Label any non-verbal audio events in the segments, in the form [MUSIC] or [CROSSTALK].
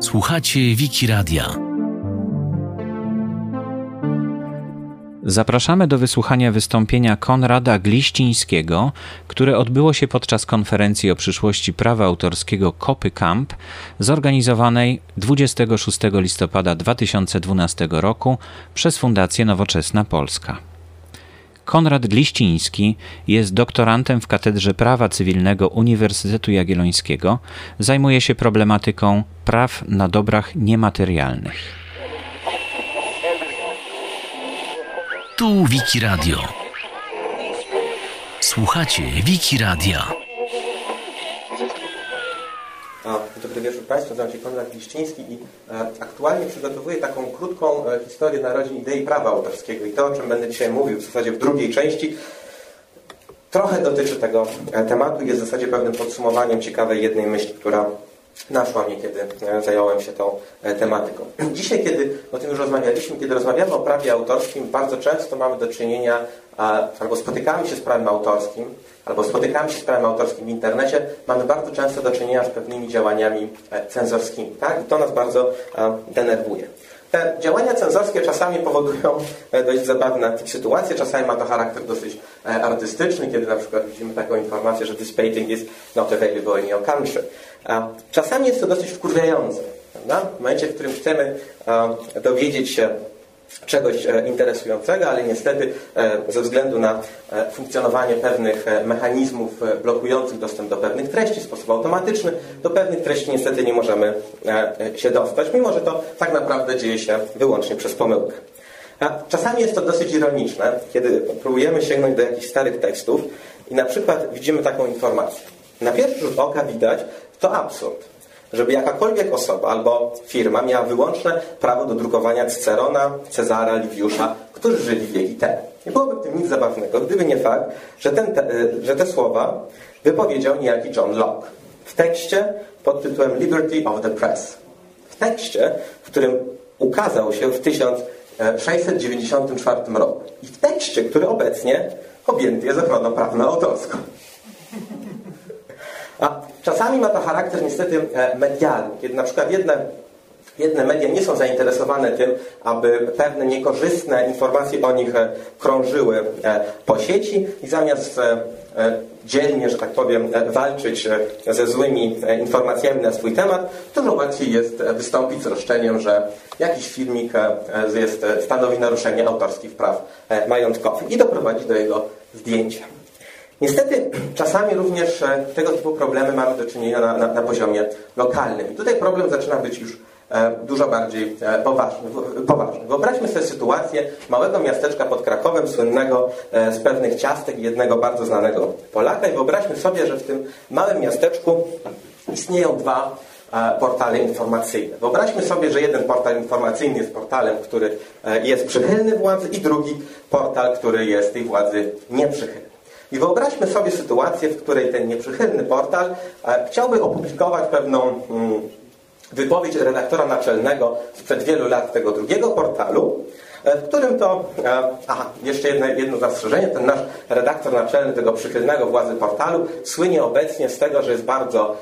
Słuchacie Wiki Radia. Zapraszamy do wysłuchania wystąpienia Konrada Gliścińskiego, które odbyło się podczas konferencji o przyszłości prawa autorskiego Kopy Camp, zorganizowanej 26 listopada 2012 roku przez Fundację Nowoczesna Polska. Konrad Gliściński jest doktorantem w Katedrze Prawa Cywilnego Uniwersytetu Jagiellońskiego. Zajmuje się problematyką praw na dobrach niematerialnych. Tu Wiki Radio. Słuchacie Wiki Radia. Dobry wieczór Państwu, nazywam się Konrad Liszczyński i e, aktualnie przygotowuję taką krótką e, historię narodzin idei prawa autorskiego. I to, o czym będę dzisiaj mówił w zasadzie w drugiej części, trochę dotyczy tego e, tematu i jest w zasadzie pewnym podsumowaniem ciekawej jednej myśli, która naszła mnie, kiedy e, zająłem się tą e, tematyką. [CLEARS THROAT] Dzisiaj, kiedy o tym już rozmawialiśmy, kiedy rozmawiamy o prawie autorskim, bardzo często mamy do czynienia, albo spotykamy się z prawem autorskim, albo spotykamy się z prawem autorskim w internecie, mamy bardzo często do czynienia z pewnymi działaniami e, cenzorskimi. Tak? I to nas bardzo denerwuje. Te działania cenzorskie czasami powodują dość zabawne sytuacje, czasami ma to charakter dosyć artystyczny, kiedy na przykład widzimy taką informację, że this painting is not available in your country. Czasami jest to dosyć wkurwiające. Prawda? W momencie, w którym chcemy dowiedzieć się czegoś e, interesującego, ale niestety e, ze względu na e, funkcjonowanie pewnych mechanizmów blokujących dostęp do pewnych treści w sposób automatyczny, do pewnych treści niestety nie możemy się dostać, mimo że to tak naprawdę dzieje się wyłącznie przez pomyłkę. Czasami jest to dosyć ironiczne, kiedy próbujemy sięgnąć do jakichś starych tekstów i na przykład widzimy taką informację. Na pierwszy rzut oka widać, to absurd. Żeby jakakolwiek osoba albo firma miała wyłączne prawo do drukowania Cycerona, Cezara, Liwiusza, którzy żyli wieki temu. Nie byłoby w tym nic zabawnego, gdyby nie fakt, że, ten te, że te słowa wypowiedział niejaki John Locke w tekście pod tytułem Liberty of the Press. W tekście, w którym ukazał się w 1694 roku. I w tekście, który obecnie objęty jest ochroną prawną autorską. A czasami ma to charakter niestety e, medialny, kiedy na przykład jedne, jedne media nie są zainteresowane tym, aby pewne niekorzystne informacje o nich e, krążyły e, po sieci i zamiast dzielnie, że tak powiem, walczyć ze złymi informacjami na swój temat, dużo łatwiej jest wystąpić z roszczeniem, że jakiś filmik jest, stanowi naruszenie autorskich praw majątkowych i doprowadzi do jego zdjęcia. Niestety czasami również e, tego typu problemy mamy do czynienia na, na, na poziomie lokalnym. I tutaj problem zaczyna być już e, dużo bardziej e, poważny, poważny. Wyobraźmy sobie sytuację małego miasteczka pod Krakowem, słynnego z pewnych ciastek i jednego bardzo znanego Polaka i wyobraźmy sobie, że w tym małym miasteczku istnieją dwa portale informacyjne. Wyobraźmy sobie, że jeden portal informacyjny jest portalem, który jest przychylny władzy i drugi portal, który jest tej władzy nieprzychylny. I wyobraźmy sobie sytuację, w której ten nieprzychylny portal e, chciałby opublikować pewną mm, wypowiedź redaktora naczelnego sprzed wielu lat tego drugiego portalu, w którym to, e, aha, jeszcze jedno, jedno zastrzeżenie, ten nasz redaktor naczelny tego przychylnego władzy portalu słynie obecnie z tego, że jest bardzo,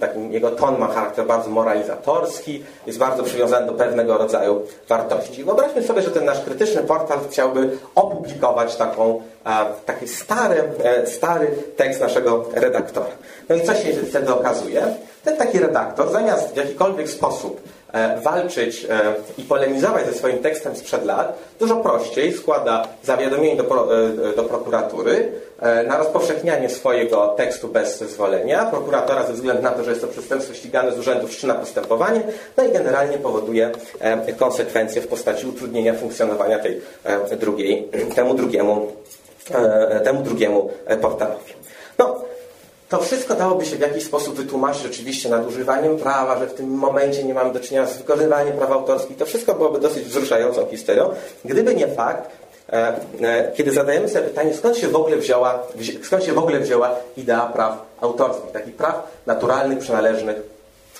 taki, jego ton ma charakter bardzo moralizatorski, jest bardzo przywiązany do pewnego rodzaju wartości. Wyobraźmy sobie, że ten nasz krytyczny portal chciałby opublikować taką taki stary, e, stary tekst naszego redaktora. No i co się wtedy okazuje? Ten taki redaktor, zamiast w jakikolwiek sposób e, walczyć e, i polemizować ze swoim tekstem sprzed lat, dużo prościej składa zawiadomienie do, do prokuratury na rozpowszechnianie swojego tekstu bez zezwolenia. Prokuratora ze względu na to, że jest to przestępstwo ścigane z urzędu wszczyna postępowanie, no i generalnie powoduje konsekwencje w postaci utrudnienia funkcjonowania tej drugiej, temu drugiemu E, temu drugiemu e, portalowi. To wszystko dałoby się w jakiś sposób wytłumaczyć oczywiście nadużywaniem prawa, że w tym momencie nie mamy do czynienia z wykonywaniem praw autorskich. To wszystko byłoby dosyć wzruszającą historią, gdyby nie fakt, e, kiedy zadajemy sobie pytanie, skąd się w ogóle wzięła, skąd się w ogóle wzięła idea praw autorskich, takich praw naturalnych, przynależnych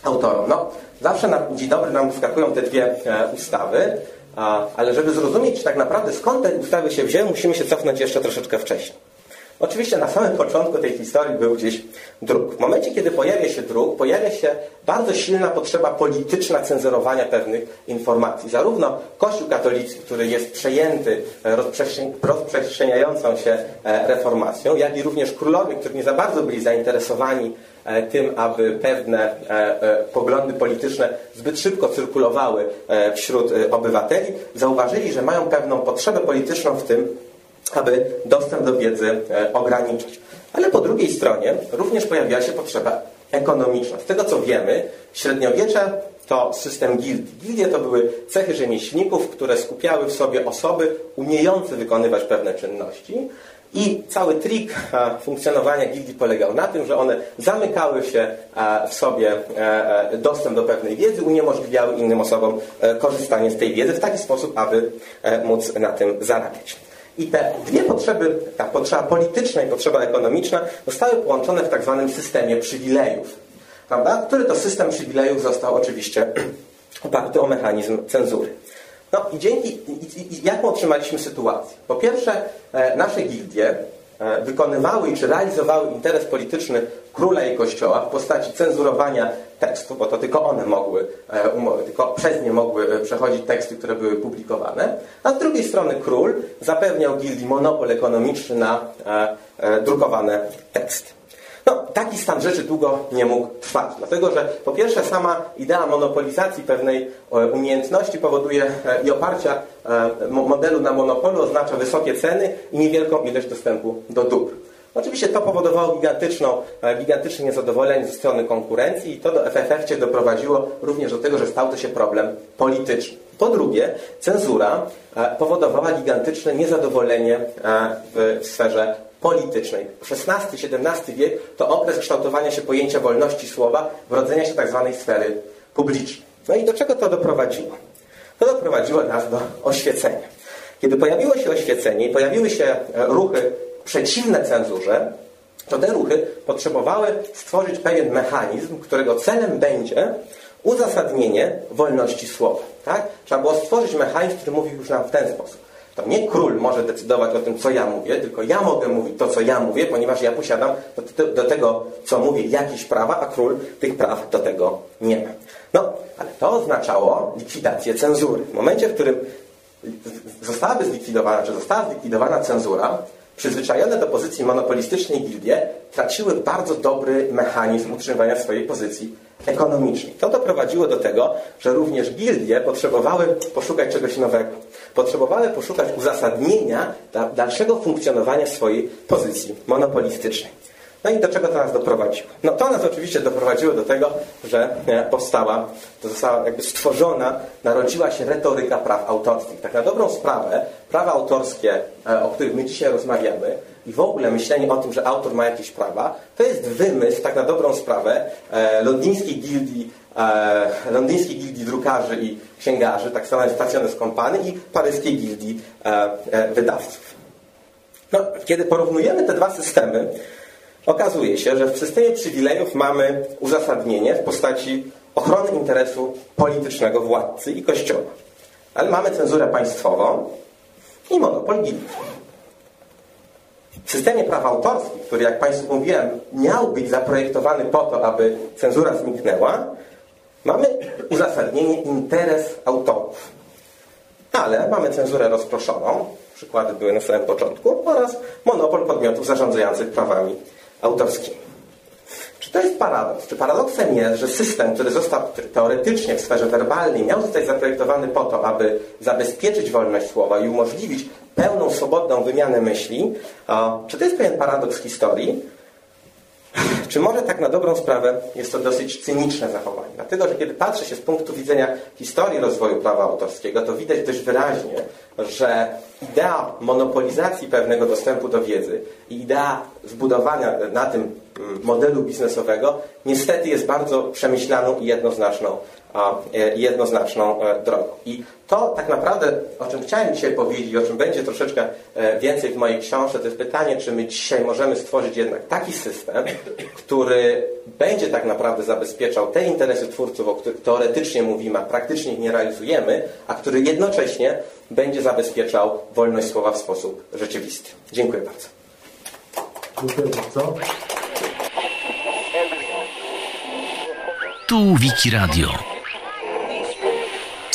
autorom. No, zawsze na dzień dobry nam wskakują te dwie ustawy, ale żeby zrozumieć tak naprawdę skąd te ustawy się wzięły, musimy się cofnąć jeszcze troszeczkę wcześniej. Oczywiście na samym początku tej historii był gdzieś druk. W momencie, kiedy pojawia się druk, pojawia się bardzo silna potrzeba polityczna cenzurowania pewnych informacji. Zarówno Kościół katolicki, który jest przejęty rozprzestrzeniającą się e, reformacją, jak i również królowie, którzy nie za bardzo byli zainteresowani e, tym, aby pewne e, poglądy polityczne zbyt szybko cyrkulowały wśród obywateli, zauważyli, że mają pewną potrzebę polityczną w tym, aby dostęp do wiedzy ograniczyć. Ale po drugiej stronie również pojawiła się potrzeba ekonomiczna. Z tego co wiemy, średniowiecze to system gildii. Gildie to były cechy rzemieślników, które skupiały w sobie osoby umiejące wykonywać pewne czynności. I cały trik funkcjonowania gildii polegał na tym, że one zamykały się w sobie e, e, dostęp do pewnej wiedzy, uniemożliwiały innym osobom e, korzystanie z tej wiedzy w taki sposób, aby móc na tym zarabiać. I te dwie potrzeby, ta potrzeba polityczna i potrzeba ekonomiczna, zostały połączone w tak zwanym systemie przywilejów, prawda? który to system przywilejów został oczywiście [CLEARS THROAT] oparty o mechanizm cenzury. No i dzięki, i, i, jaką otrzymaliśmy sytuację? Po pierwsze, e, nasze gildie wykonywały czy realizowały interes polityczny króla i kościoła w postaci cenzurowania tekstu, bo to tylko one mogły, e, tylko przez nie mogły e, przechodzić teksty, które były publikowane, a z drugiej strony król zapewniał gildii monopol ekonomiczny na e, drukowane teksty. No, taki stan rzeczy długo nie mógł trwać, dlatego że po pierwsze sama idea monopolizacji pewnej umiejętności powoduje i oparcia modelu na monopolu oznacza wysokie ceny i niewielką ilość dostępu do dóbr. Oczywiście to powodowało gigantyczną, e, gigantyczne niezadowolenie ze strony konkurencji i to w efekcie doprowadziło również do tego, że stał to się problem polityczny. Po drugie, cenzura e, powodowała gigantyczne niezadowolenie e, w sferze politycznej. XVI-XVII wiek to okres kształtowania się pojęcia wolności słowa, wrodzenia się tzw. Tak sfery publicznej. No i do czego to doprowadziło? To doprowadziło nas do oświecenia. Kiedy pojawiło się oświecenie i pojawiły się ruchy przeciwne cenzurze, to te ruchy potrzebowały stworzyć pewien mechanizm, którego celem będzie uzasadnienie wolności słowa. Tak? Trzeba było stworzyć mechanizm, który mówił już nam w ten sposób. To nie król może decydować o tym, co ja mówię, tylko ja mogę mówić to, co ja mówię, ponieważ ja posiadam do, do tego, co mówię, jakieś prawa, a król tych praw do tego nie ma. No, ale to oznaczało likwidację cenzury. W momencie, w którym zostałaby zlikwidowana, czy została zlikwidowana cenzura, przyzwyczajone do pozycji monopolistycznej gildie traciły bardzo dobry mechanizm utrzymywania swojej pozycji ekonomicznej. To doprowadziło do tego, że również gildie potrzebowały poszukać czegoś nowego. Potrzebowały poszukać uzasadnienia dalszego funkcjonowania swojej pozycji monopolistycznej. No i do czego to nas doprowadziło? No to nas oczywiście doprowadziło do tego, że e, powstała, to została jakby stworzona, narodziła się retoryka praw autorskich. Tak na dobrą sprawę, prawa autorskie, e, o których my dzisiaj rozmawiamy i w ogóle myślenie o tym, że autor ma jakieś prawa, to jest wymysł, tak na dobrą sprawę, e, londyńskiej gildii londyńskiej gildii drukarzy i księgarzy, tak zwanej Stationes Company i paryskiej gildii wydawców. No, kiedy porównujemy te dwa systemy, Okazuje się, że w systemie przywilejów mamy uzasadnienie w postaci ochrony interesu politycznego władcy i kościoła. Ale mamy cenzurę państwową i monopol gildii. W systemie praw autorskich, który, jak Państwu mówiłem, miał być zaprojektowany po to, aby cenzura zniknęła, mamy uzasadnienie interes autorów. Ale mamy cenzurę rozproszoną, przykłady były na samym początku, oraz monopol podmiotów zarządzających prawami autorskimi. Czy to jest paradoks? Czy paradoksem jest, że system, który został teoretycznie w sferze werbalnej, miał zostać zaprojektowany po to, aby zabezpieczyć wolność słowa i umożliwić pełną, swobodną wymianę myśli? Czy to jest pewien paradoks historii? Czy może tak na dobrą sprawę jest to dosyć cyniczne zachowanie? Dlatego, że kiedy patrzy się z punktu widzenia historii rozwoju prawa autorskiego, to widać dość wyraźnie, że idea monopolizacji pewnego dostępu do wiedzy i idea zbudowania na tym mm, modelu biznesowego niestety jest bardzo przemyślaną i jednoznaczną, jednoznaczną e, drogą. I to tak naprawdę, o czym chciałem dzisiaj powiedzieć, o czym będzie troszeczkę e, więcej w mojej książce, to jest pytanie, czy my dzisiaj możemy stworzyć jednak taki system, który będzie tak naprawdę zabezpieczał te interesy twórców, o których teoretycznie mówimy, a praktycznie ich nie realizujemy, a który jednocześnie będzie zabezpieczał wolność słowa w sposób rzeczywisty. Dziękuję bardzo. Dziękuję bardzo. Tu Wiki Radio.